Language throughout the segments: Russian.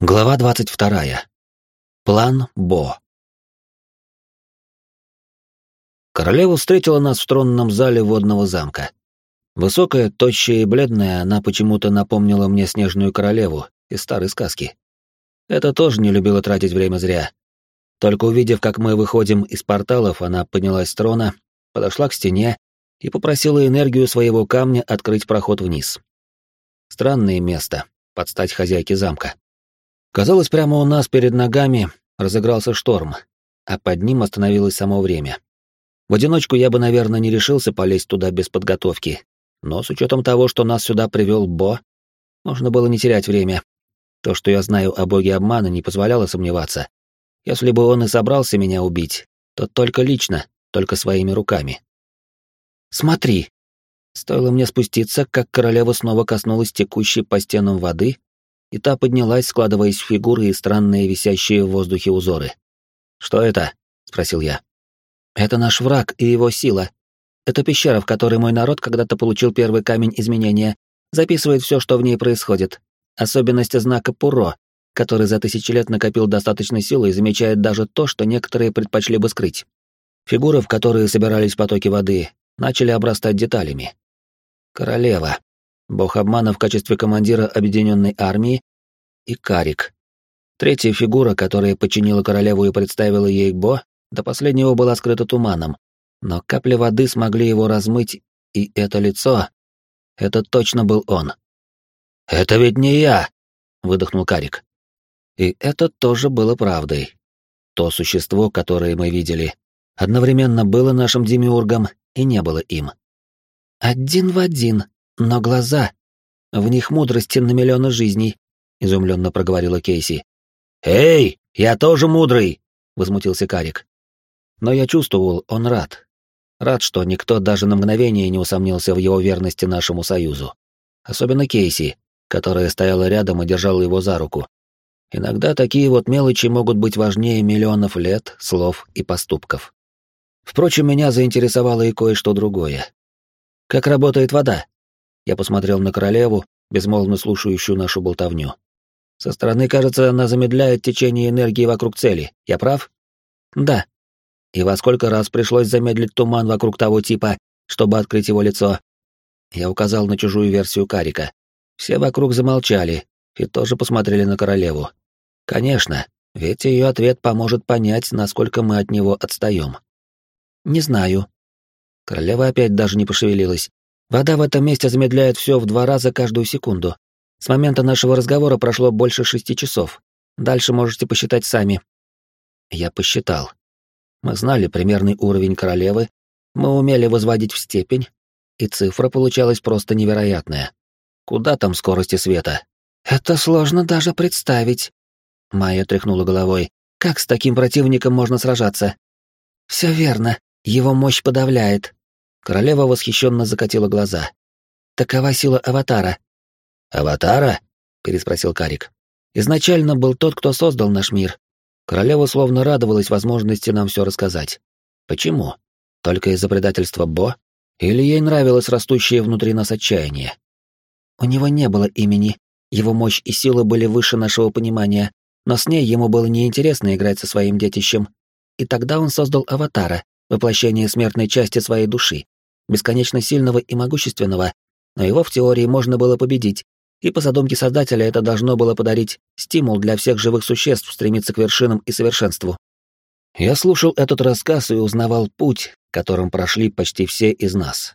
Глава 22. План Бо. Королева встретила нас в тронном зале водного замка. Высокая, тощая и бледная, она почему-то напомнила мне снежную королеву из старой сказки. Это тоже не любила тратить время зря. Только увидев, как мы выходим из порталов, она поднялась с трона, подошла к стене и попросила энергию своего камня открыть проход вниз. Странное место, под стать хозяйке замка. Казалось, прямо у нас перед ногами разыгрался шторм, а под ним остановилось само время. В одиночку я бы, наверное, не решился полезть туда без подготовки, но с учетом того, что нас сюда привел Бо, можно было не терять время. То, что я знаю о боге обмана, не позволяло сомневаться. Если бы он и собрался меня убить, то только лично, только своими руками. «Смотри!» Стоило мне спуститься, как королева снова коснулась текущей по стенам воды и та поднялась, складываясь в фигуры и странные висящие в воздухе узоры. «Что это?» — спросил я. «Это наш враг и его сила. Это пещера, в которой мой народ когда-то получил первый камень изменения, записывает все, что в ней происходит. Особенность знака Пуро, который за тысячи лет накопил достаточно силы и замечает даже то, что некоторые предпочли бы скрыть. Фигуры, в которые собирались потоки воды, начали обрастать деталями. Королева бог обмана в качестве командира объединенной армии, и Карик. Третья фигура, которая подчинила королеву и представила ей Бо, до последнего была скрыта туманом, но капли воды смогли его размыть, и это лицо... Это точно был он. «Это ведь не я!» — выдохнул Карик. И это тоже было правдой. То существо, которое мы видели, одновременно было нашим демиургом и не было им. «Один в один», но глаза... В них мудрости на миллионы жизней, — изумленно проговорила Кейси. «Эй, я тоже мудрый!» — возмутился Карик. Но я чувствовал, он рад. Рад, что никто даже на мгновение не усомнился в его верности нашему союзу. Особенно Кейси, которая стояла рядом и держала его за руку. Иногда такие вот мелочи могут быть важнее миллионов лет, слов и поступков. Впрочем, меня заинтересовало и кое-что другое. Как работает вода? Я посмотрел на королеву, безмолвно слушающую нашу болтовню. Со стороны, кажется, она замедляет течение энергии вокруг цели. Я прав? Да. И во сколько раз пришлось замедлить туман вокруг того типа, чтобы открыть его лицо? Я указал на чужую версию Карика. Все вокруг замолчали и тоже посмотрели на королеву. Конечно, ведь ее ответ поможет понять, насколько мы от него отстаем. Не знаю. Королева опять даже не пошевелилась, Вода в этом месте замедляет все в два раза каждую секунду. С момента нашего разговора прошло больше шести часов. Дальше можете посчитать сами. Я посчитал. Мы знали примерный уровень королевы, мы умели возводить в степень, и цифра получалась просто невероятная. Куда там скорости света? Это сложно даже представить. Майя тряхнула головой. Как с таким противником можно сражаться? Все верно, его мощь подавляет, Королева восхищенно закатила глаза. Такова сила аватара. Аватара? переспросил Карик. Изначально был тот, кто создал наш мир. Королева словно радовалась возможности нам все рассказать. Почему? Только из-за предательства Бо? Или ей нравилось растущее внутри нас отчаяние? У него не было имени, его мощь и сила были выше нашего понимания, но с ней ему было неинтересно играть со своим детищем. И тогда он создал аватара, воплощение смертной части своей души, бесконечно сильного и могущественного, но его в теории можно было победить, и по задумке создателя это должно было подарить стимул для всех живых существ стремиться к вершинам и совершенству. Я слушал этот рассказ и узнавал путь, которым прошли почти все из нас.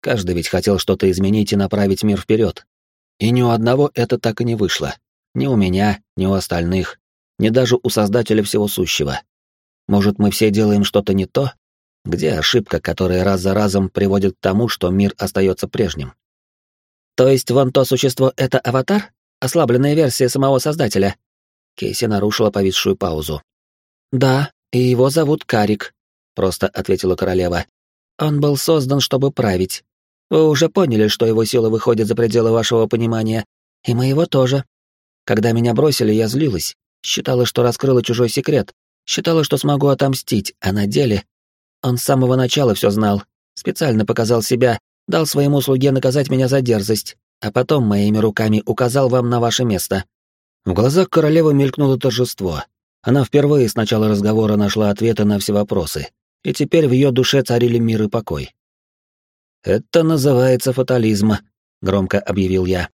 Каждый ведь хотел что-то изменить и направить мир вперед. И ни у одного это так и не вышло. Ни у меня, ни у остальных, ни даже у Создателя Всего Сущего. Может, мы все делаем что-то не то, где ошибка, которая раз за разом приводит к тому, что мир остается прежним? То есть вон то существо — это аватар? Ослабленная версия самого Создателя? Кейси нарушила повисшую паузу. «Да, и его зовут Карик», — просто ответила королева. «Он был создан, чтобы править. Вы уже поняли, что его сила выходит за пределы вашего понимания, и моего тоже. Когда меня бросили, я злилась, считала, что раскрыла чужой секрет, считала, что смогу отомстить, а на деле он с самого начала все знал, специально показал себя, дал своему слуге наказать меня за дерзость, а потом моими руками указал вам на ваше место. В глазах королевы мелькнуло торжество. Она впервые с начала разговора нашла ответы на все вопросы, и теперь в ее душе царили мир и покой. «Это называется фатализм», — громко объявил я.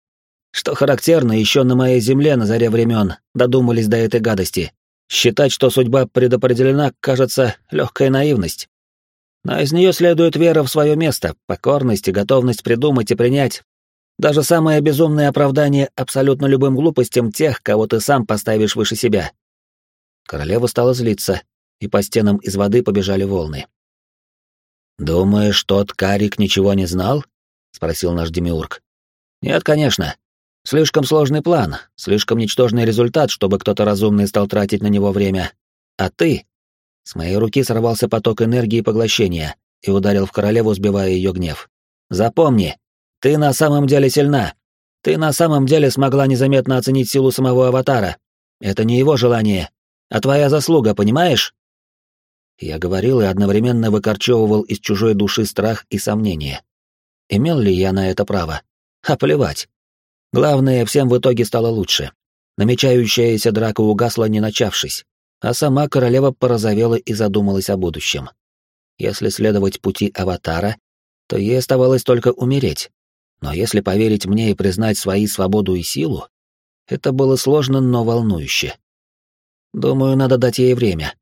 «Что характерно, еще на моей земле на заре времен додумались до этой гадости. Считать, что судьба предопределена, кажется, легкая наивность. Но из нее следует вера в свое место, покорность и готовность придумать и принять. Даже самое безумное оправдание абсолютно любым глупостям тех, кого ты сам поставишь выше себя. Королева стала злиться, и по стенам из воды побежали волны. «Думаешь, тот Карик ничего не знал?» — спросил наш Демиург. «Нет, конечно. Слишком сложный план, слишком ничтожный результат, чтобы кто-то разумный стал тратить на него время. А ты с моей руки сорвался поток энергии поглощения и ударил в королеву, сбивая ее гнев. «Запомни, ты на самом деле сильна. Ты на самом деле смогла незаметно оценить силу самого аватара. Это не его желание, а твоя заслуга, понимаешь?» Я говорил и одновременно выкорчевывал из чужой души страх и сомнение. Имел ли я на это право? А плевать. Главное, всем в итоге стало лучше. Намечающаяся драка угасла, не начавшись а сама королева порозовела и задумалась о будущем. Если следовать пути аватара, то ей оставалось только умереть. Но если поверить мне и признать свои свободу и силу, это было сложно, но волнующе. Думаю, надо дать ей время.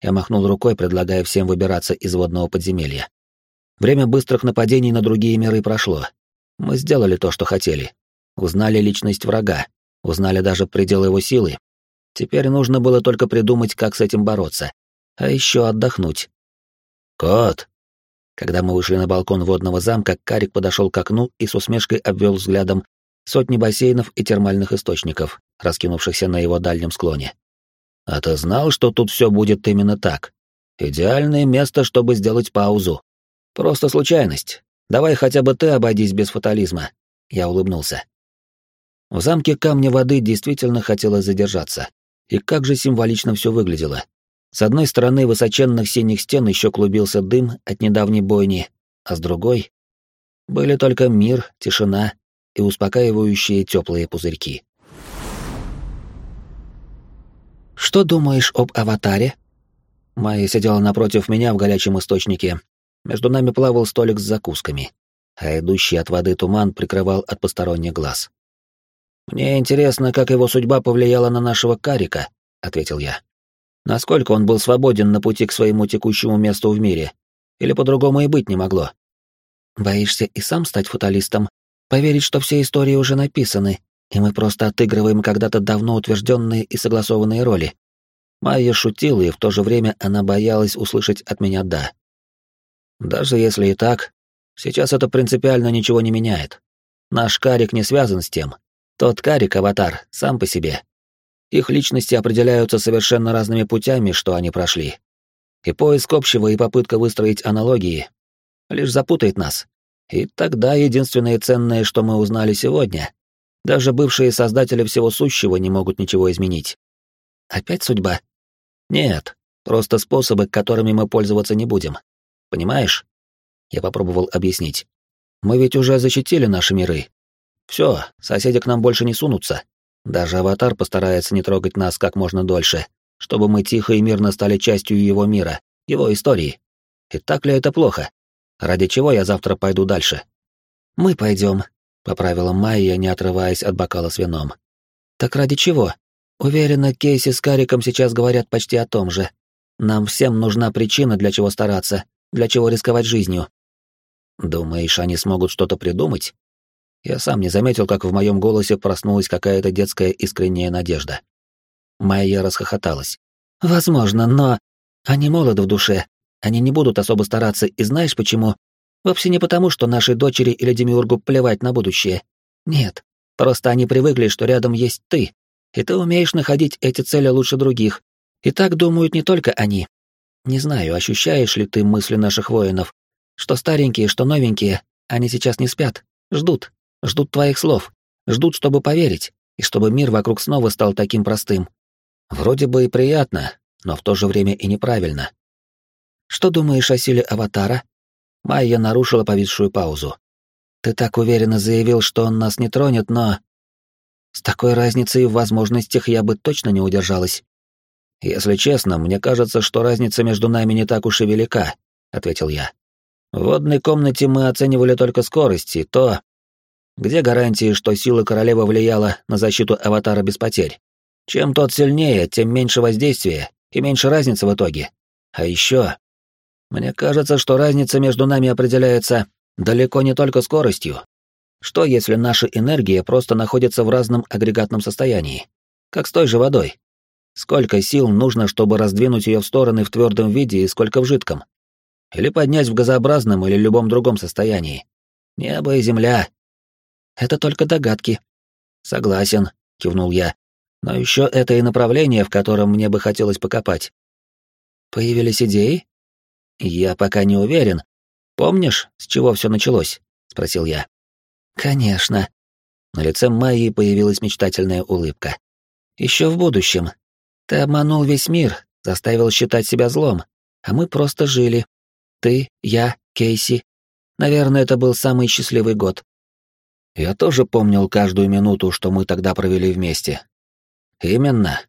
Я махнул рукой, предлагая всем выбираться из водного подземелья. Время быстрых нападений на другие миры прошло. Мы сделали то, что хотели. Узнали личность врага, узнали даже предел его силы Теперь нужно было только придумать, как с этим бороться. А еще отдохнуть. «Кот!» Когда мы вышли на балкон водного замка, Карик подошел к окну и с усмешкой обвел взглядом сотни бассейнов и термальных источников, раскинувшихся на его дальнем склоне. «А ты знал, что тут все будет именно так? Идеальное место, чтобы сделать паузу. Просто случайность. Давай хотя бы ты обойдись без фатализма». Я улыбнулся. В замке камня воды действительно хотелось задержаться. И как же символично все выглядело. С одной стороны высоченных синих стен еще клубился дым от недавней бойни, а с другой были только мир, тишина и успокаивающие теплые пузырьки. «Что думаешь об аватаре?» Майя сидела напротив меня в горячем источнике. Между нами плавал столик с закусками, а идущий от воды туман прикрывал от посторонних глаз. «Мне интересно, как его судьба повлияла на нашего Карика», — ответил я. «Насколько он был свободен на пути к своему текущему месту в мире? Или по-другому и быть не могло?» «Боишься и сам стать фаталистом? Поверить, что все истории уже написаны, и мы просто отыгрываем когда-то давно утвержденные и согласованные роли?» Майя шутила, и в то же время она боялась услышать от меня «да». «Даже если и так, сейчас это принципиально ничего не меняет. Наш Карик не связан с тем, тот карик-аватар сам по себе. Их личности определяются совершенно разными путями, что они прошли. И поиск общего и попытка выстроить аналогии лишь запутает нас. И тогда единственное ценное, что мы узнали сегодня, даже бывшие создатели всего сущего не могут ничего изменить. Опять судьба? Нет, просто способы, которыми мы пользоваться не будем. Понимаешь? Я попробовал объяснить. Мы ведь уже защитили наши миры, все, соседи к нам больше не сунутся. Даже аватар постарается не трогать нас как можно дольше, чтобы мы тихо и мирно стали частью его мира, его истории. И так ли это плохо? Ради чего я завтра пойду дальше? Мы пойдем, поправила Майя, не отрываясь от бокала с вином. Так ради чего? Уверена, Кейси с Кариком сейчас говорят почти о том же. Нам всем нужна причина, для чего стараться, для чего рисковать жизнью. Думаешь, они смогут что-то придумать? Я сам не заметил, как в моем голосе проснулась какая-то детская искренняя надежда. Майя расхохоталась. «Возможно, но они молоды в душе. Они не будут особо стараться, и знаешь почему? Вовсе не потому, что нашей дочери или Демиургу плевать на будущее. Нет, просто они привыкли, что рядом есть ты, и ты умеешь находить эти цели лучше других. И так думают не только они. Не знаю, ощущаешь ли ты мысли наших воинов, что старенькие, что новенькие, они сейчас не спят, ждут, Ждут твоих слов. Ждут, чтобы поверить, и чтобы мир вокруг снова стал таким простым. Вроде бы и приятно, но в то же время и неправильно. Что думаешь о силе Аватара? Майя нарушила повисшую паузу. Ты так уверенно заявил, что он нас не тронет, но... С такой разницей в возможностях я бы точно не удержалась. Если честно, мне кажется, что разница между нами не так уж и велика, ответил я. В водной комнате мы оценивали только скорость и то, где гарантии, что сила королевы влияла на защиту аватара без потерь. Чем тот сильнее, тем меньше воздействия и меньше разницы в итоге. А еще, мне кажется, что разница между нами определяется далеко не только скоростью. Что если наша энергия просто находится в разном агрегатном состоянии? Как с той же водой. Сколько сил нужно, чтобы раздвинуть ее в стороны в твердом виде и сколько в жидком? Или поднять в газообразном или любом другом состоянии? Небо и земля. Это только догадки. Согласен, кивнул я. Но еще это и направление, в котором мне бы хотелось покопать. Появились идеи? Я пока не уверен. Помнишь, с чего все началось? спросил я. Конечно. На лице Майи появилась мечтательная улыбка. Еще в будущем. Ты обманул весь мир, заставил считать себя злом, а мы просто жили. Ты, я, Кейси. Наверное, это был самый счастливый год. Я тоже помнил каждую минуту, что мы тогда провели вместе. Именно.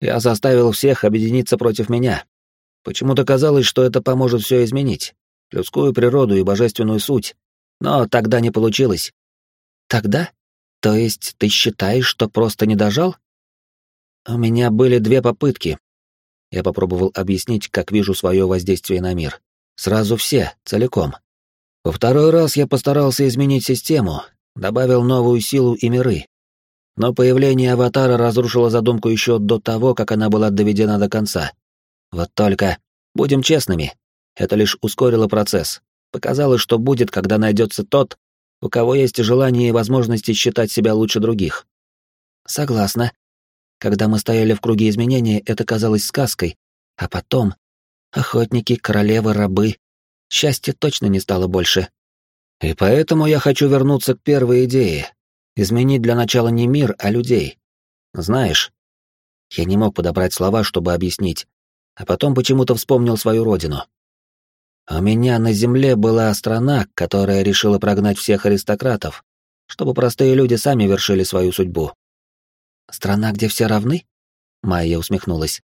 Я заставил всех объединиться против меня. Почему-то казалось, что это поможет все изменить. Людскую природу и божественную суть. Но тогда не получилось. Тогда? То есть ты считаешь, что просто не дожал? У меня были две попытки. Я попробовал объяснить, как вижу свое воздействие на мир. Сразу все, целиком. Во второй раз я постарался изменить систему, добавил новую силу и миры, но появление аватара разрушило задумку еще до того, как она была доведена до конца. Вот только, будем честными, это лишь ускорило процесс. Показалось, что будет, когда найдется тот, у кого есть желание и возможности считать себя лучше других. Согласна. Когда мы стояли в круге изменения, это казалось сказкой, а потом охотники, королевы, рабы. Счастья точно не стало больше. И поэтому я хочу вернуться к первой идее, Изменить для начала не мир, а людей. Знаешь, я не мог подобрать слова, чтобы объяснить, а потом почему-то вспомнил свою родину. У меня на земле была страна, которая решила прогнать всех аристократов, чтобы простые люди сами вершили свою судьбу. Страна, где все равны? Майя усмехнулась.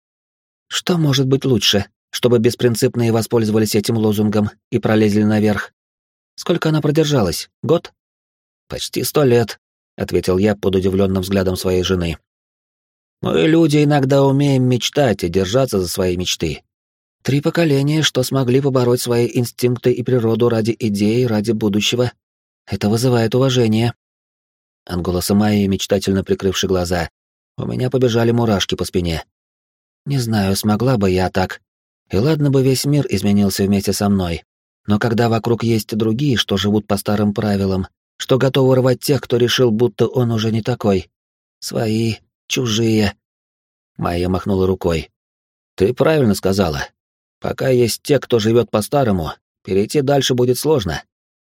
Что может быть лучше, чтобы беспринципные воспользовались этим лозунгом и пролезли наверх? Сколько она продержалась? Год? Почти сто лет, ответил я под удивленным взглядом своей жены. Мы, люди, иногда умеем мечтать и держаться за свои мечты. Три поколения, что смогли побороть свои инстинкты и природу ради идеи, ради будущего. Это вызывает уважение. От голоса Майи, мечтательно прикрывши глаза, у меня побежали мурашки по спине. Не знаю, смогла бы я так. И ладно бы весь мир изменился вместе со мной. Но когда вокруг есть другие, что живут по старым правилам, что готовы рвать тех, кто решил, будто он уже не такой. Свои, чужие. Майя махнула рукой. Ты правильно сказала. Пока есть те, кто живет по-старому, перейти дальше будет сложно.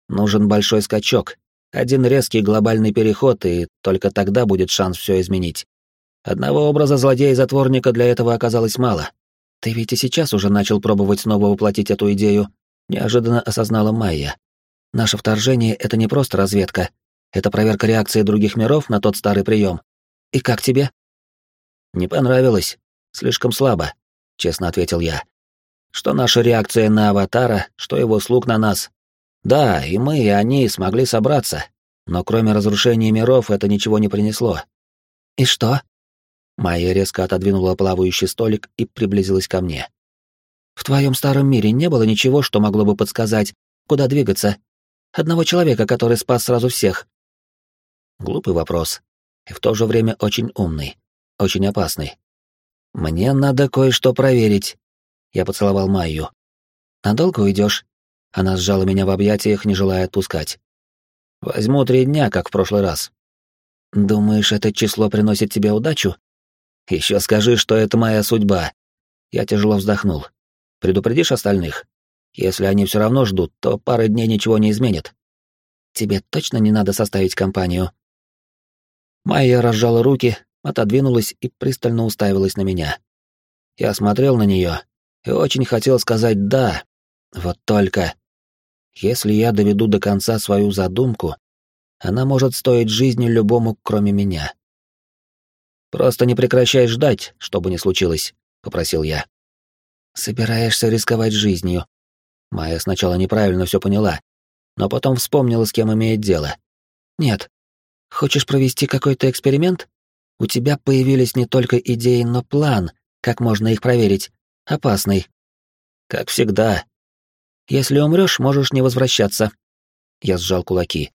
Нужен большой скачок, один резкий глобальный переход, и только тогда будет шанс все изменить. Одного образа злодея-затворника для этого оказалось мало. Ты ведь и сейчас уже начал пробовать снова воплотить эту идею, неожиданно осознала Майя. Наше вторжение — это не просто разведка. Это проверка реакции других миров на тот старый прием. И как тебе? Не понравилось. Слишком слабо, честно ответил я. Что наша реакция на аватара, что его слуг на нас. Да, и мы, и они смогли собраться, но кроме разрушения миров это ничего не принесло. И что? Майя резко отодвинула плавающий столик и приблизилась ко мне. В твоем старом мире не было ничего, что могло бы подсказать, куда двигаться Одного человека, который спас сразу всех. Глупый вопрос. И в то же время очень умный. Очень опасный. Мне надо кое-что проверить. Я поцеловал Майю. Надолго уйдешь? Она сжала меня в объятиях, не желая отпускать. Возьму три дня, как в прошлый раз. Думаешь, это число приносит тебе удачу? Еще скажи, что это моя судьба. Я тяжело вздохнул. Предупредишь остальных? Если они все равно ждут, то пары дней ничего не изменит. Тебе точно не надо составить компанию?» Майя разжала руки, отодвинулась и пристально уставилась на меня. Я смотрел на нее и очень хотел сказать «да», вот только... Если я доведу до конца свою задумку, она может стоить жизни любому, кроме меня. Просто не прекращай ждать, что бы ни случилось, попросил я. Собираешься рисковать жизнью? Майя сначала неправильно все поняла, но потом вспомнила, с кем имеет дело. Нет. Хочешь провести какой-то эксперимент? У тебя появились не только идеи, но план, как можно их проверить. Опасный. Как всегда. Если умрешь, можешь не возвращаться. Я сжал кулаки.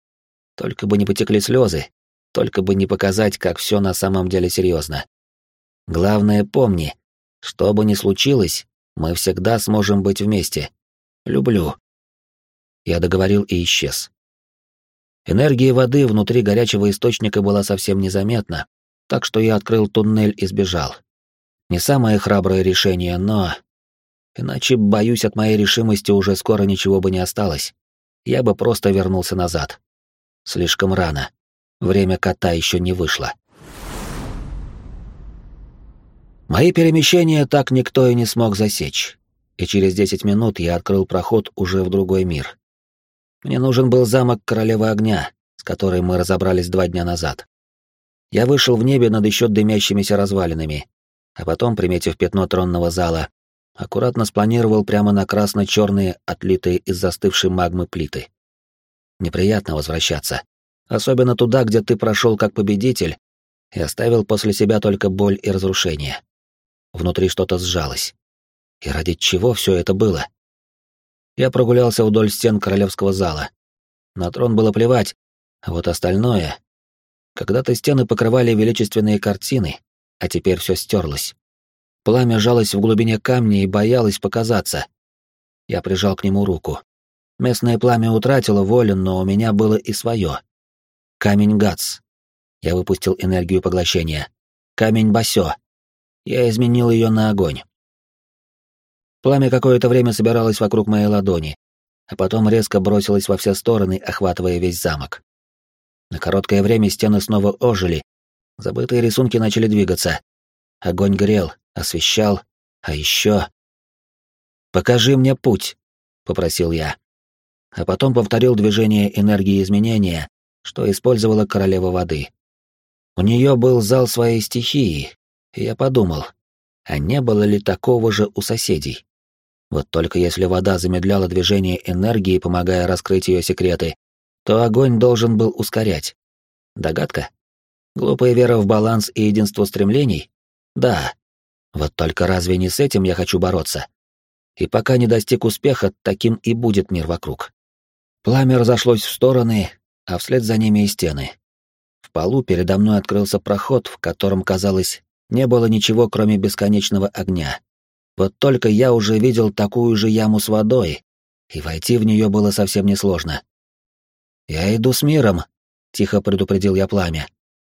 Только бы не потекли слезы, только бы не показать, как все на самом деле серьезно. Главное, помни, что бы ни случилось, мы всегда сможем быть вместе. Люблю. Я договорил и исчез. Энергия воды внутри горячего источника была совсем незаметна, так что я открыл туннель и сбежал. Не самое храброе решение, но... Иначе, боюсь, от моей решимости уже скоро ничего бы не осталось. Я бы просто вернулся назад. Слишком рано. Время кота еще не вышло. Мои перемещения так никто и не смог засечь, и через десять минут я открыл проход уже в другой мир. Мне нужен был замок Королевы Огня, с которой мы разобрались два дня назад. Я вышел в небе над еще дымящимися развалинами, а потом, приметив пятно тронного зала, аккуратно спланировал прямо на красно-черные, отлитые из застывшей магмы плиты. Неприятно возвращаться. Особенно туда, где ты прошел как победитель и оставил после себя только боль и разрушение. Внутри что-то сжалось. И ради чего все это было? Я прогулялся вдоль стен королевского зала. На трон было плевать, а вот остальное... Когда-то стены покрывали величественные картины, а теперь все стерлось. Пламя жалось в глубине камня и боялось показаться. Я прижал к нему руку. Местное пламя утратило волю, но у меня было и свое. Камень Гац. Я выпустил энергию поглощения. Камень Басё. Я изменил ее на огонь. Пламя какое-то время собиралось вокруг моей ладони, а потом резко бросилось во все стороны, охватывая весь замок. На короткое время стены снова ожили, забытые рисунки начали двигаться. Огонь горел, освещал, а еще... «Покажи мне путь», — попросил я. А потом повторил движение энергии изменения, что использовала королева воды. У нее был зал своей стихии, и я подумал, а не было ли такого же у соседей? Вот только если вода замедляла движение энергии, помогая раскрыть ее секреты, то огонь должен был ускорять. Догадка? Глупая вера в баланс и единство стремлений? Да. Вот только разве не с этим я хочу бороться? И пока не достиг успеха, таким и будет мир вокруг. Пламя разошлось в стороны, а вслед за ними и стены. В полу передо мной открылся проход, в котором, казалось, не было ничего, кроме бесконечного огня. Вот только я уже видел такую же яму с водой, и войти в нее было совсем несложно. «Я иду с миром», — тихо предупредил я пламя,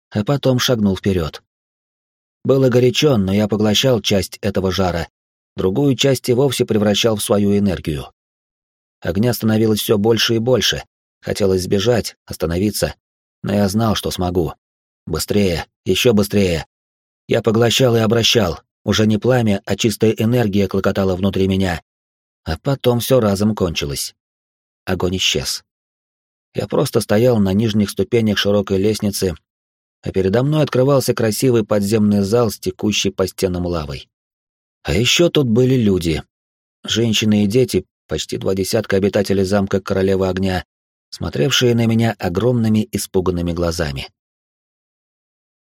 а потом шагнул вперед. Было горячо, но я поглощал часть этого жара, другую часть и вовсе превращал в свою энергию. Огня становилось все больше и больше, Хотелось сбежать, остановиться, но я знал, что смогу. Быстрее, еще быстрее. Я поглощал и обращал, уже не пламя, а чистая энергия клокотала внутри меня. А потом все разом кончилось. Огонь исчез. Я просто стоял на нижних ступенях широкой лестницы, а передо мной открывался красивый подземный зал с текущей по стенам лавой. А еще тут были люди. Женщины и дети, почти два десятка обитателей замка Королевы Огня, смотревшие на меня огромными испуганными глазами.